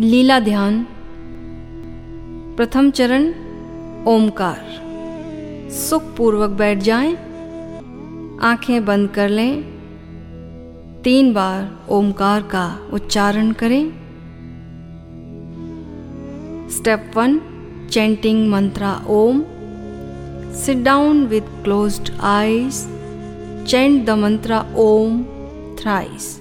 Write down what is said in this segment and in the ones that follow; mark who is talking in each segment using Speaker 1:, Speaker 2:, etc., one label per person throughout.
Speaker 1: लीला ध्यान प्रथम चरण ओमकार। सुखपूर्वक बैठ जाएँ, आँखें बंद कर लें तीन बार ओमकार का उच्चारण करें। Step one chanting mantra Om. Sit down with closed eyes chant the mantra Om thrice.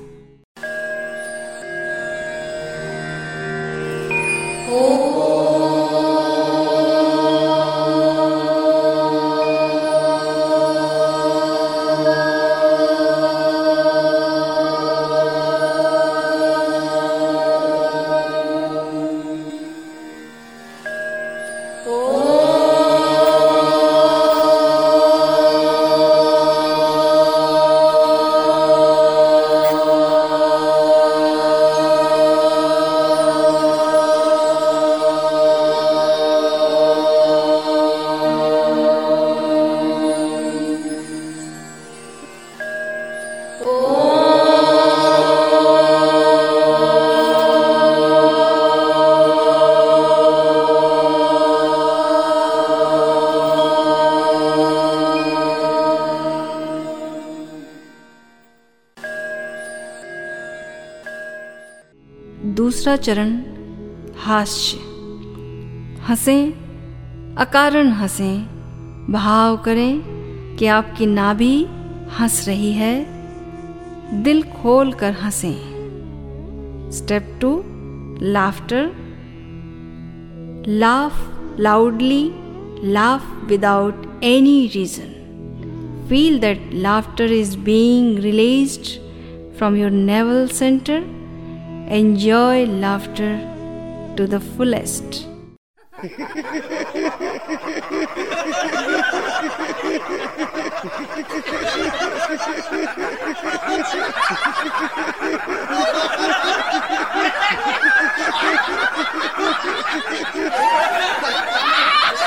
Speaker 1: दूसरा चरण हास्य। हंसें, अकारण हंसें। भाव करें कि आपकी नाभि हंस रही है। दिल खोल कर हंसें। Step two laughter laugh loudly laugh without any reason feel that laughter is being released from your navel centre Enjoy laughter to the fullest.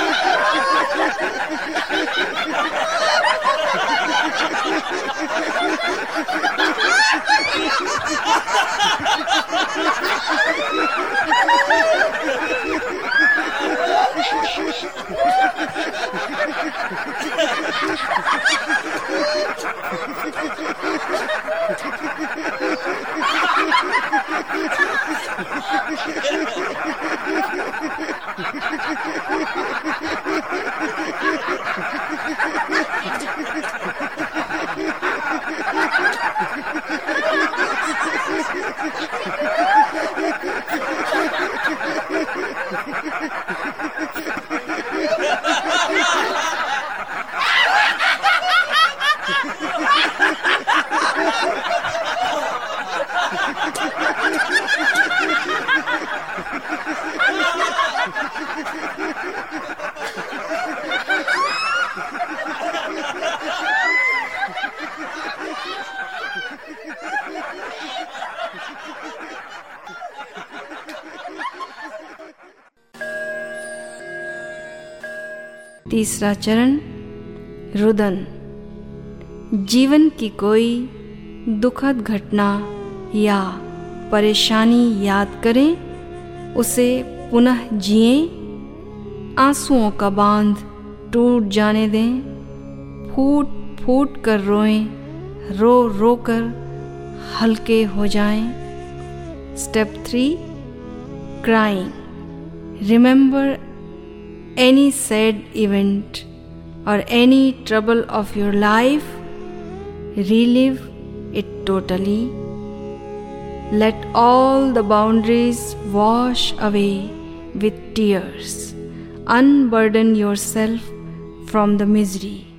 Speaker 1: तीसरा चरण, रुदन। जीवन की कोई दुखद घटना या परेशानी याद करें, उसे पुनः जिए, आंसुओं का बाँध टूट जाने दें, फूट फूट कर रोएँ, रो रो कर हल्के हो जाएँ। Step three, crying. Remember any sad event or any trouble of your life, relive it totally. Let all the boundaries wash away with tears. Unburden yourself from the misery.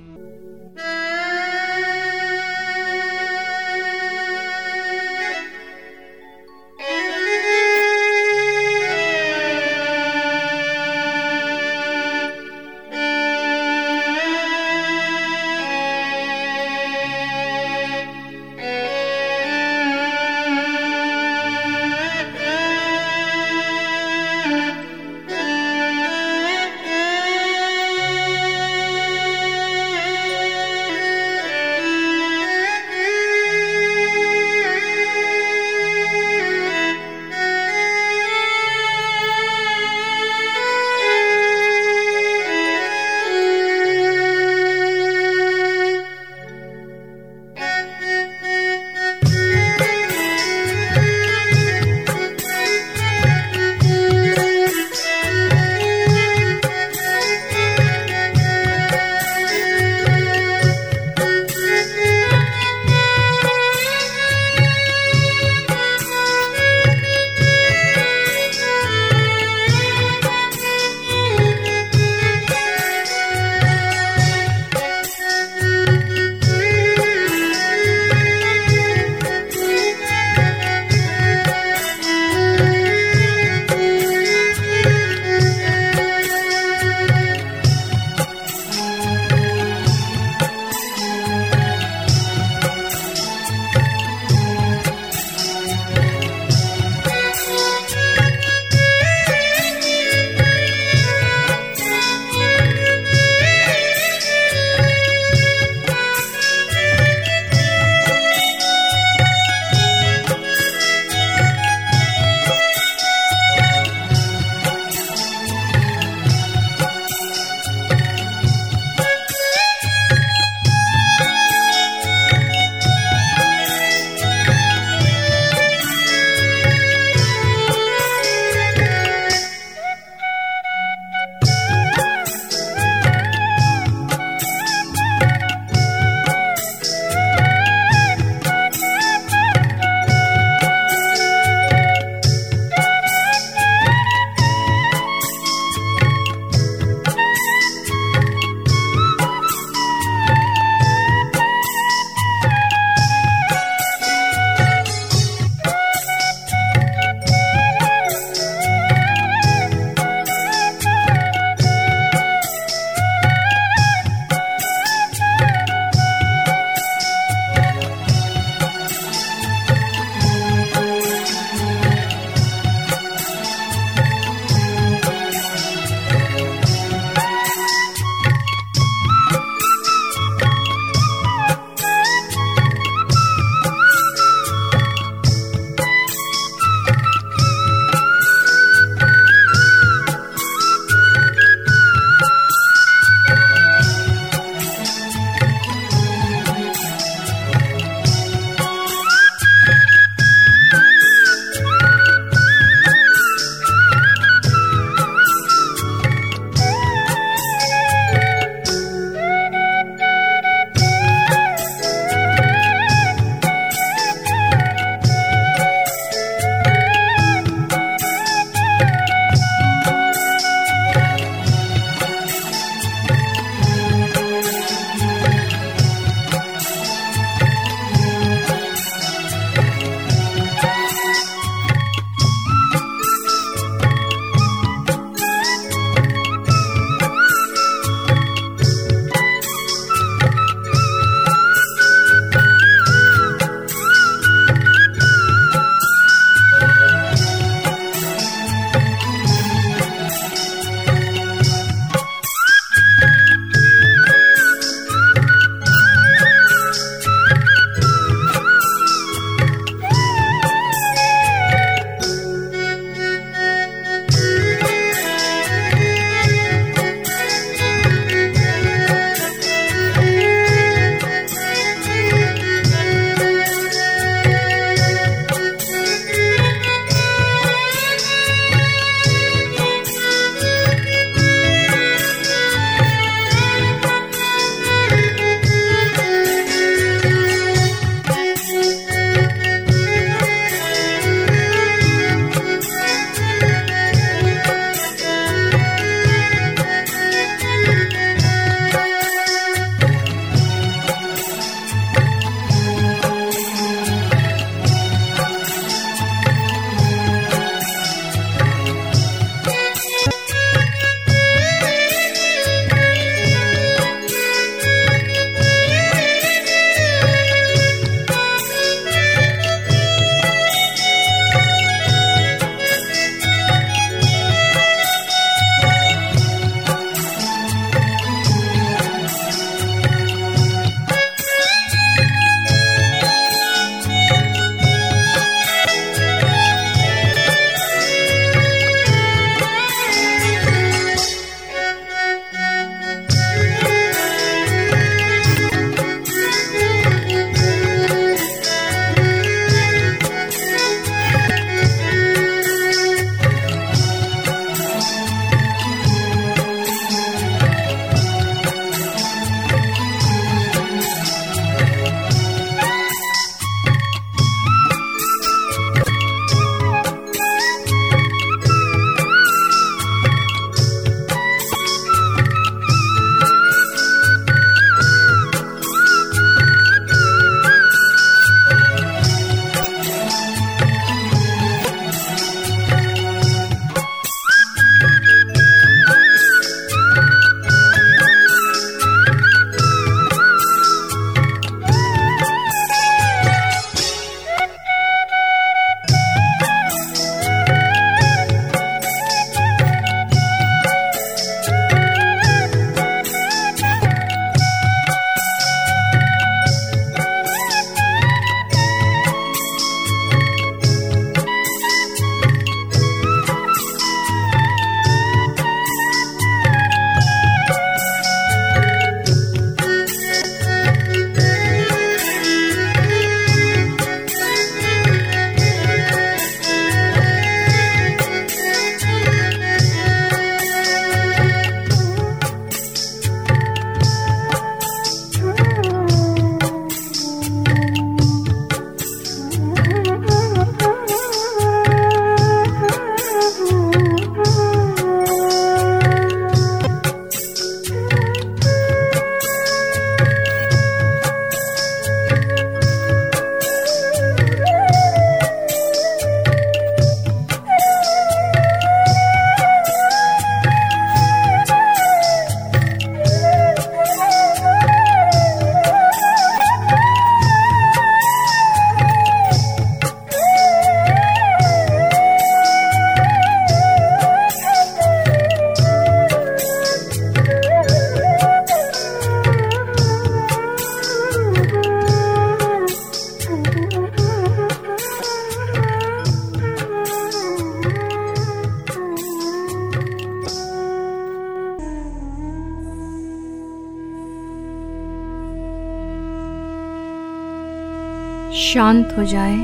Speaker 1: शांत हो जाए,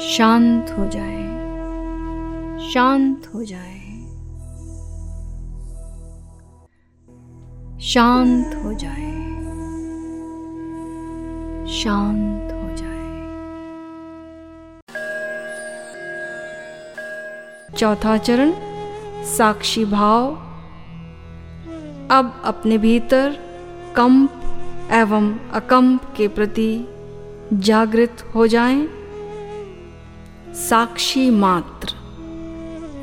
Speaker 1: शांत हो जाए, शांत हो जाए। शांत हो जाए, शांत हो जाए। चौथा चरण, साक्षी भाव। अब अपने भीतर कंप एवं अकंप के प्रति जागृत हो जाएँ। साक्षी मात्र।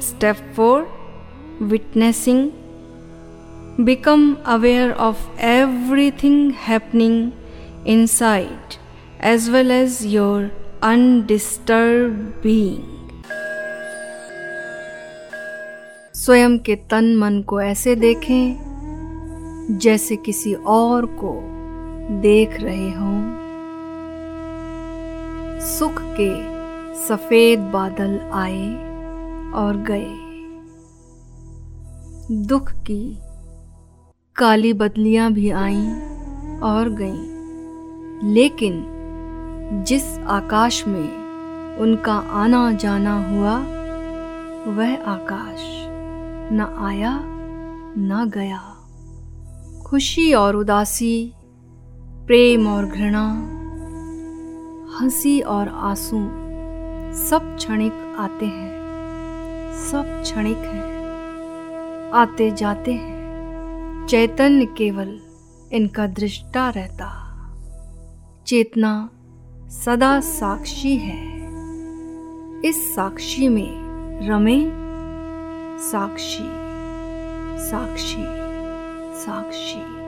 Speaker 1: Step four witnessing become aware of everything happening inside as well as your undisturbed being स्वयं के तन मन को ऐसे देखें, जैसे किसी और को देख रहे हों। सुख के सफ़ेद बादल आए और गए। दुख की काली बदलियाँ भी आईं और गईं। लेकिन जिस आकाश में उनका आना जाना हुआ, वह आकाश न आया, न गया। खुशी और उदासी, प्रेम और घृणा हँसी और आँसू सब क्षणिक आते हैं, सब क्षणिक हैं, आते जाते हैं। चैतन्य केवल इनका दृष्टा रहता। चेतना सदा साक्षी है। इस साक्षी में रमे साक्षी साक्षी साक्षी।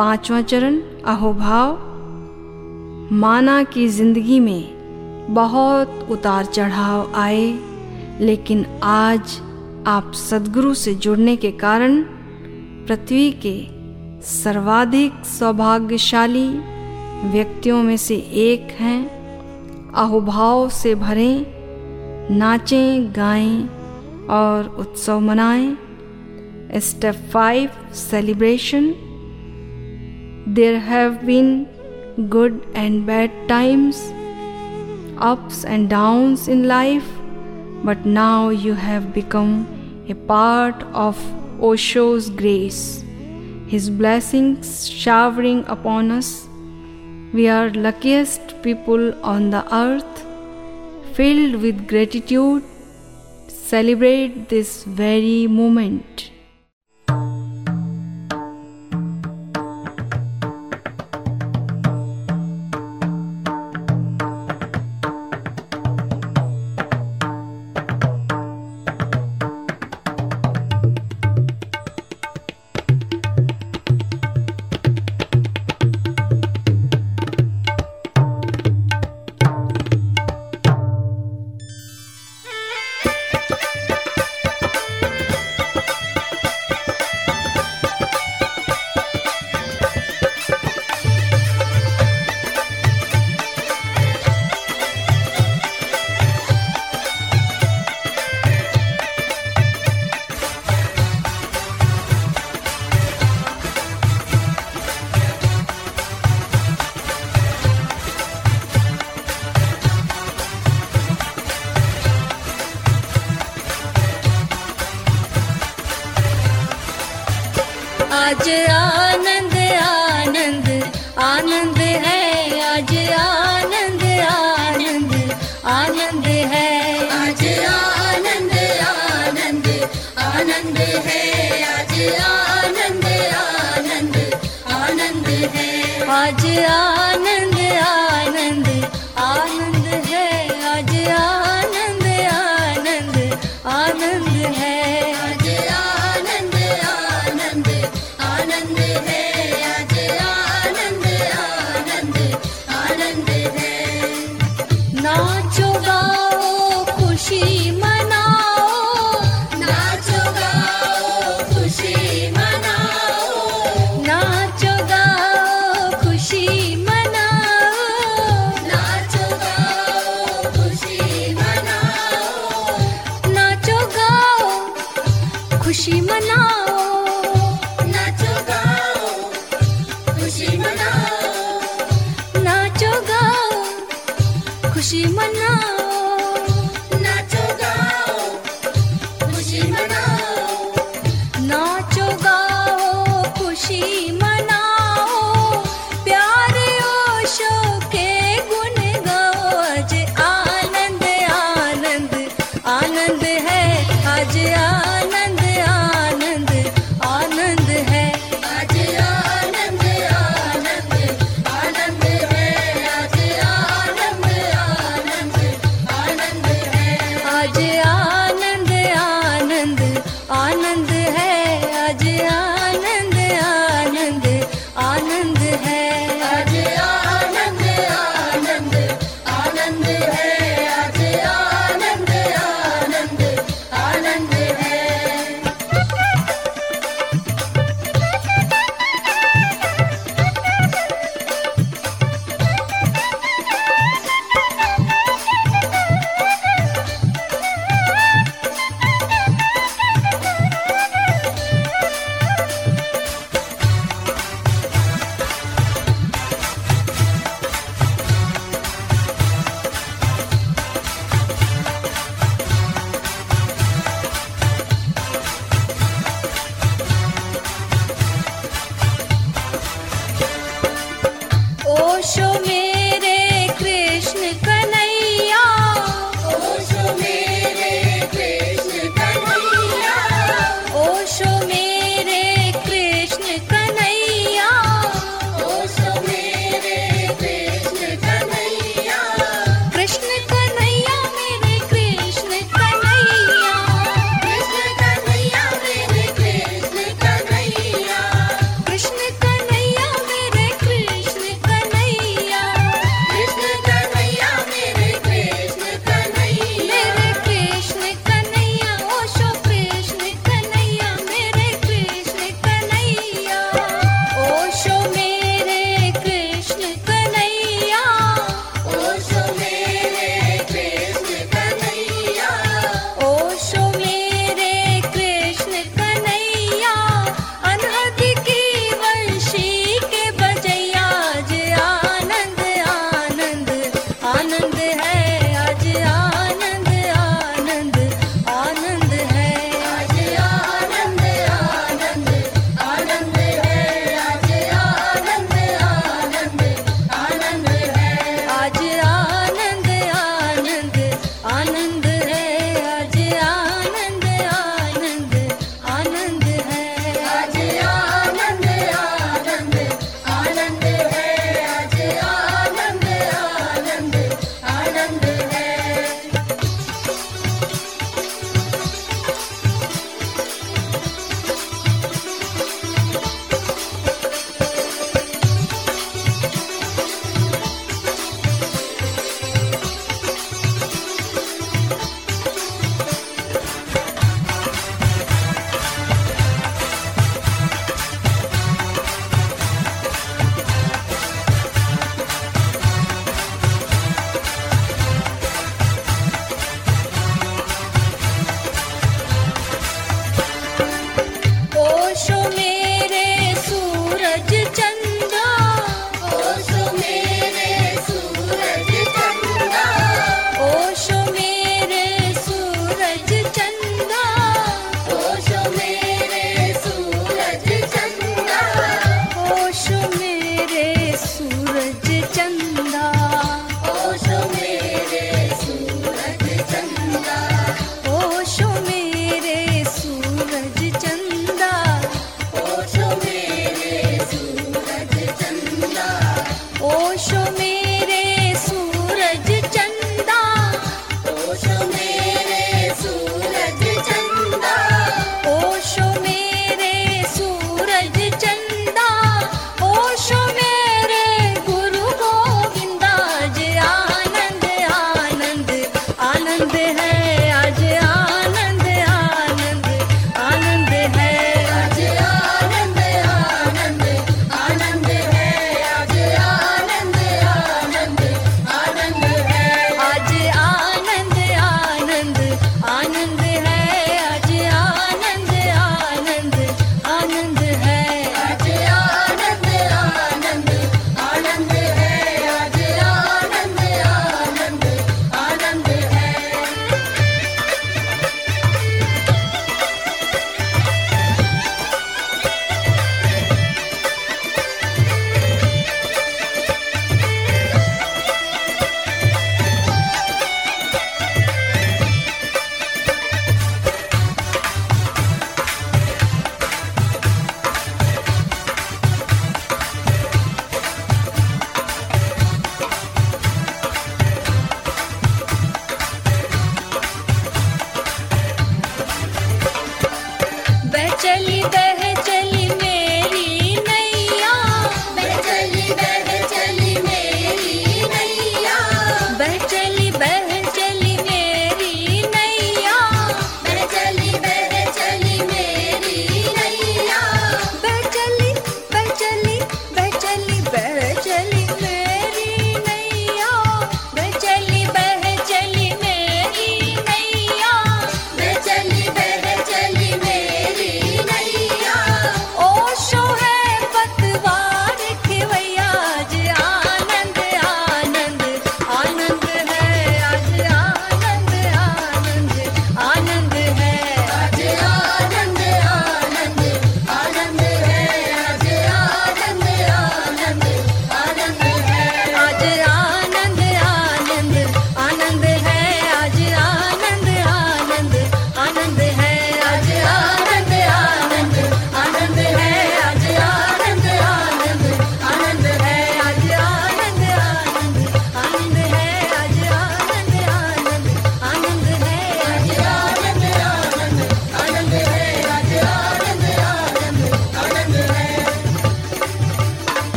Speaker 1: पांचवा चरण, अहोभाव। माना कि ज़िंदगी में बहुत उतार चढ़ाव आए, लेकिन आज आप सदगुरु से जुड़ने के कारण पृथ्वी के सर्वाधिक सौभाग्यशाली व्यक्तियों में से एक हैं। अहोभाव से भरें, नाचें, गाएँ और उत्सव मनाएँ। Step five celebration There have been good and bad times, ups and downs in life, but now you have become a part of Osho's grace, his blessings showering upon us. We are luckiest people on the earth, filled with gratitude. Celebrate this very moment.
Speaker 2: खुशी मना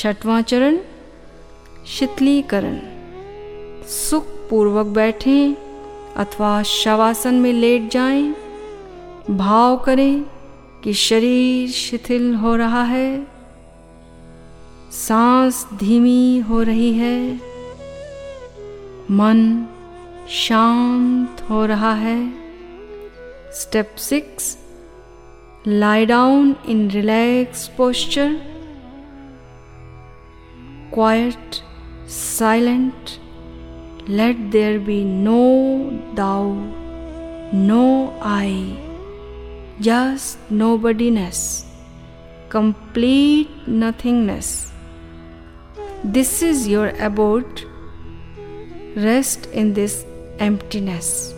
Speaker 1: छठवां चरण शीतलीकरण। सुखपूर्वक बैठें अथवा शवासन में late जाएँ, भाव करें कि शरीर शिथिल हो रहा है। सांस धीमी हो रही है। मन शांत हो रहा है। Step six lie down in relaxed posture quiet silent let there be no thou no i just nobodiness complete nothingness. This is your abode. Rest in this emptiness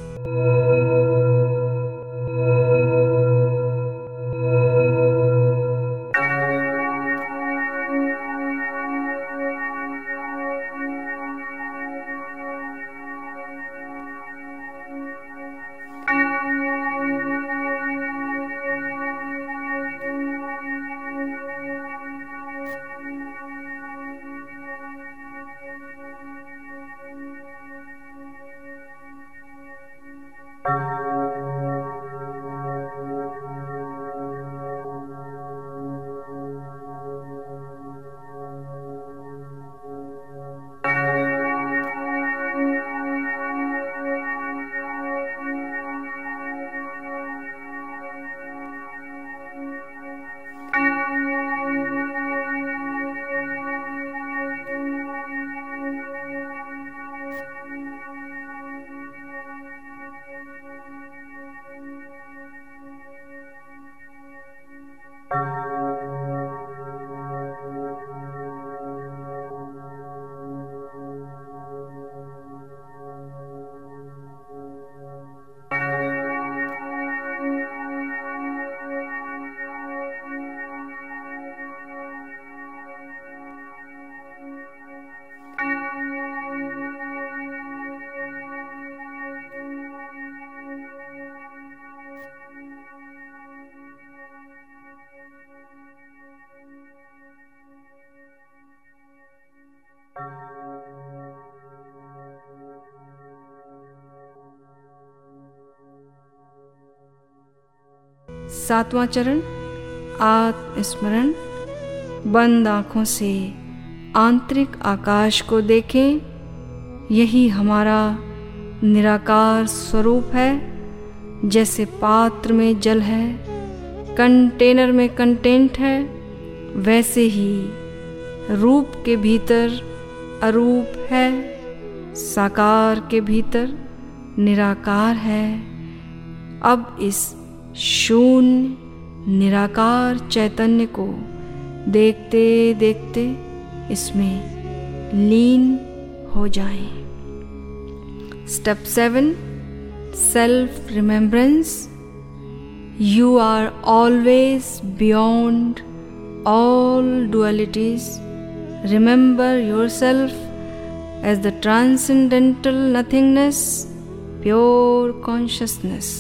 Speaker 1: सातवां चरण, आत्मस्मरण। बंद आँखों से आंतरिक आकाश को देखें। यही हमारा निराकार स्वरूप है, जैसे पात्र में जल है, कंटेनर में कंटेंट है, वैसे ही रूप के भीतर अरूप है, साकार के भीतर निराकार है। अब इस शून्य निराकार चैतन्य को देखते देखते इसमें लीन हो जाएँ। Step seven self remembrance you are always beyond all dualities remember your self as the transcendental nothingness pure consciousness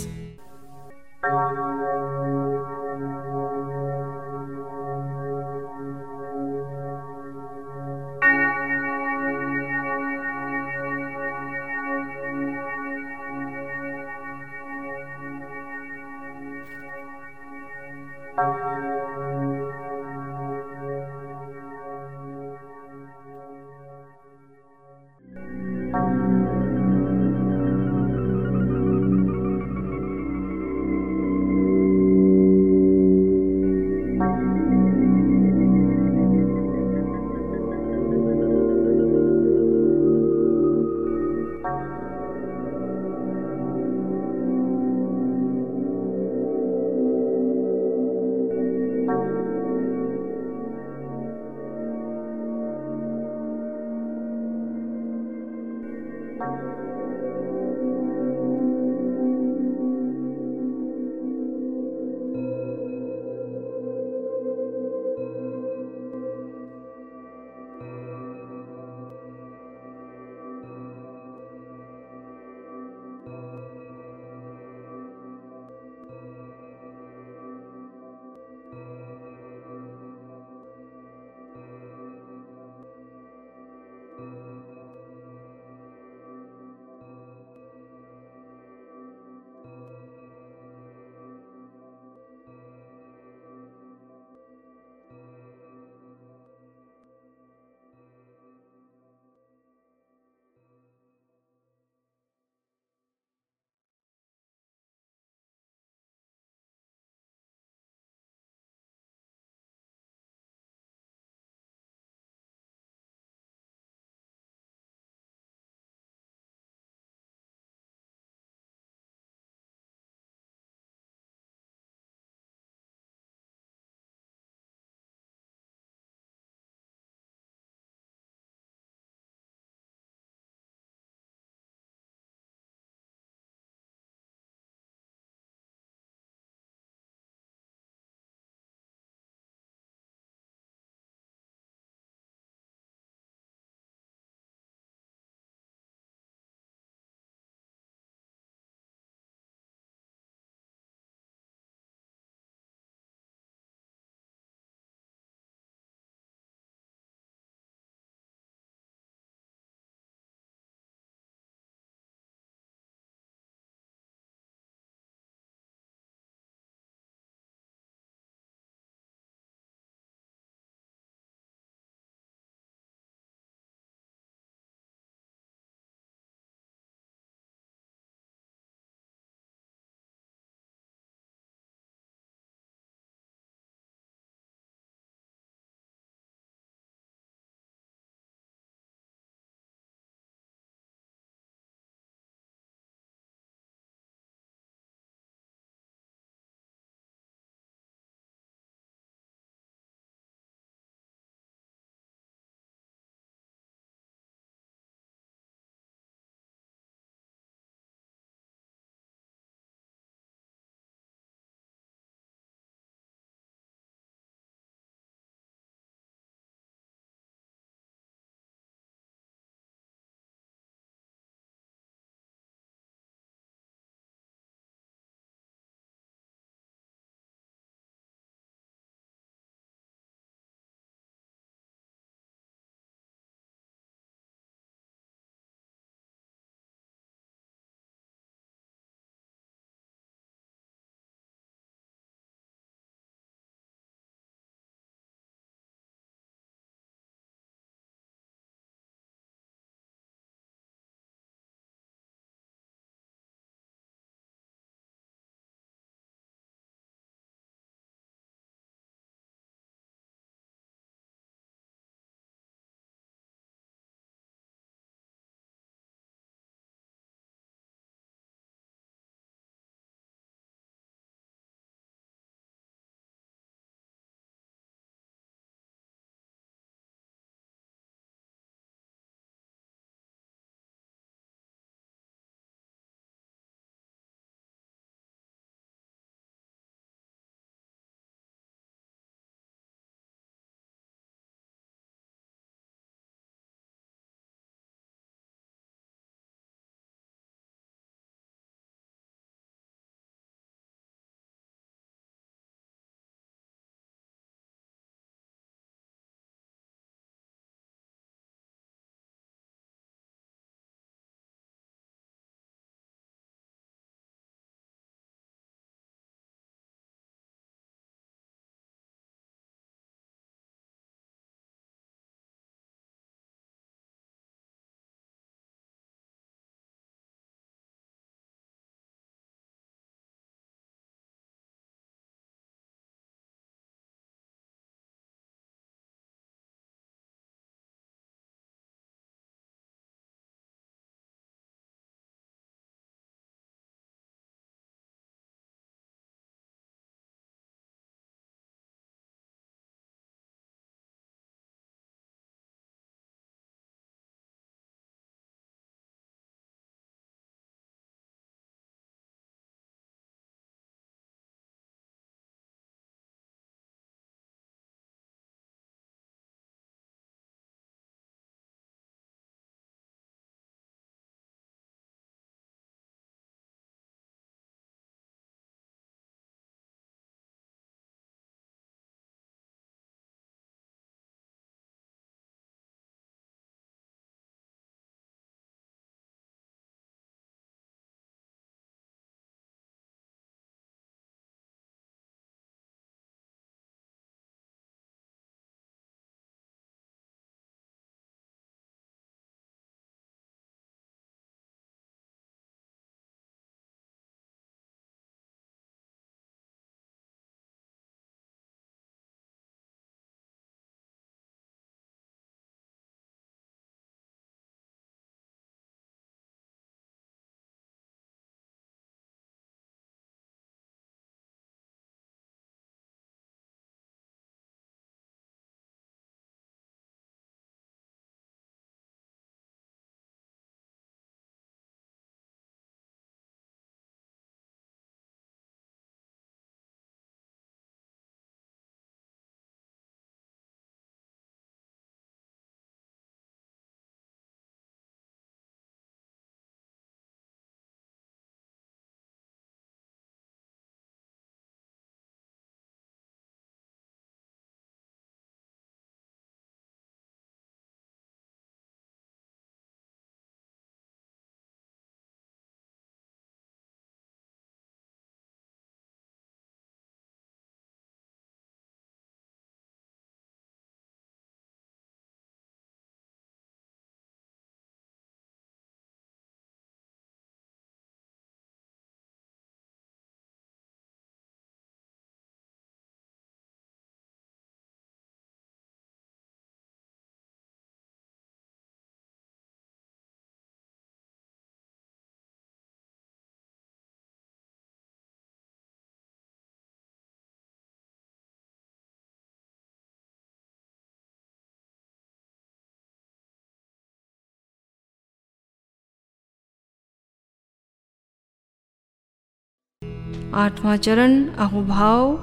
Speaker 1: आठवां चरण अहुभाव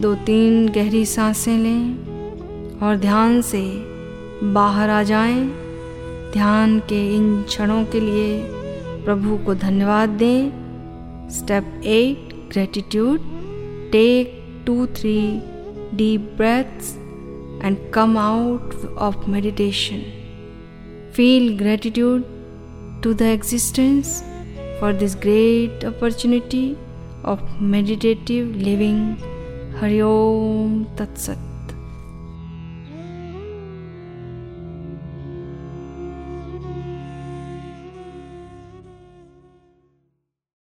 Speaker 1: दो तीन गहरी साँसें लें और ध्यान से बाहर आ जाएँ। ध्यान के इन क्षणों के लिए प्रभु को धन्यवाद दें। Step eight gratitude take two three deep breaths and come out of meditation feel gratitude to the existence for this great opportunity. Of meditative living. Hari Om Tat Sat.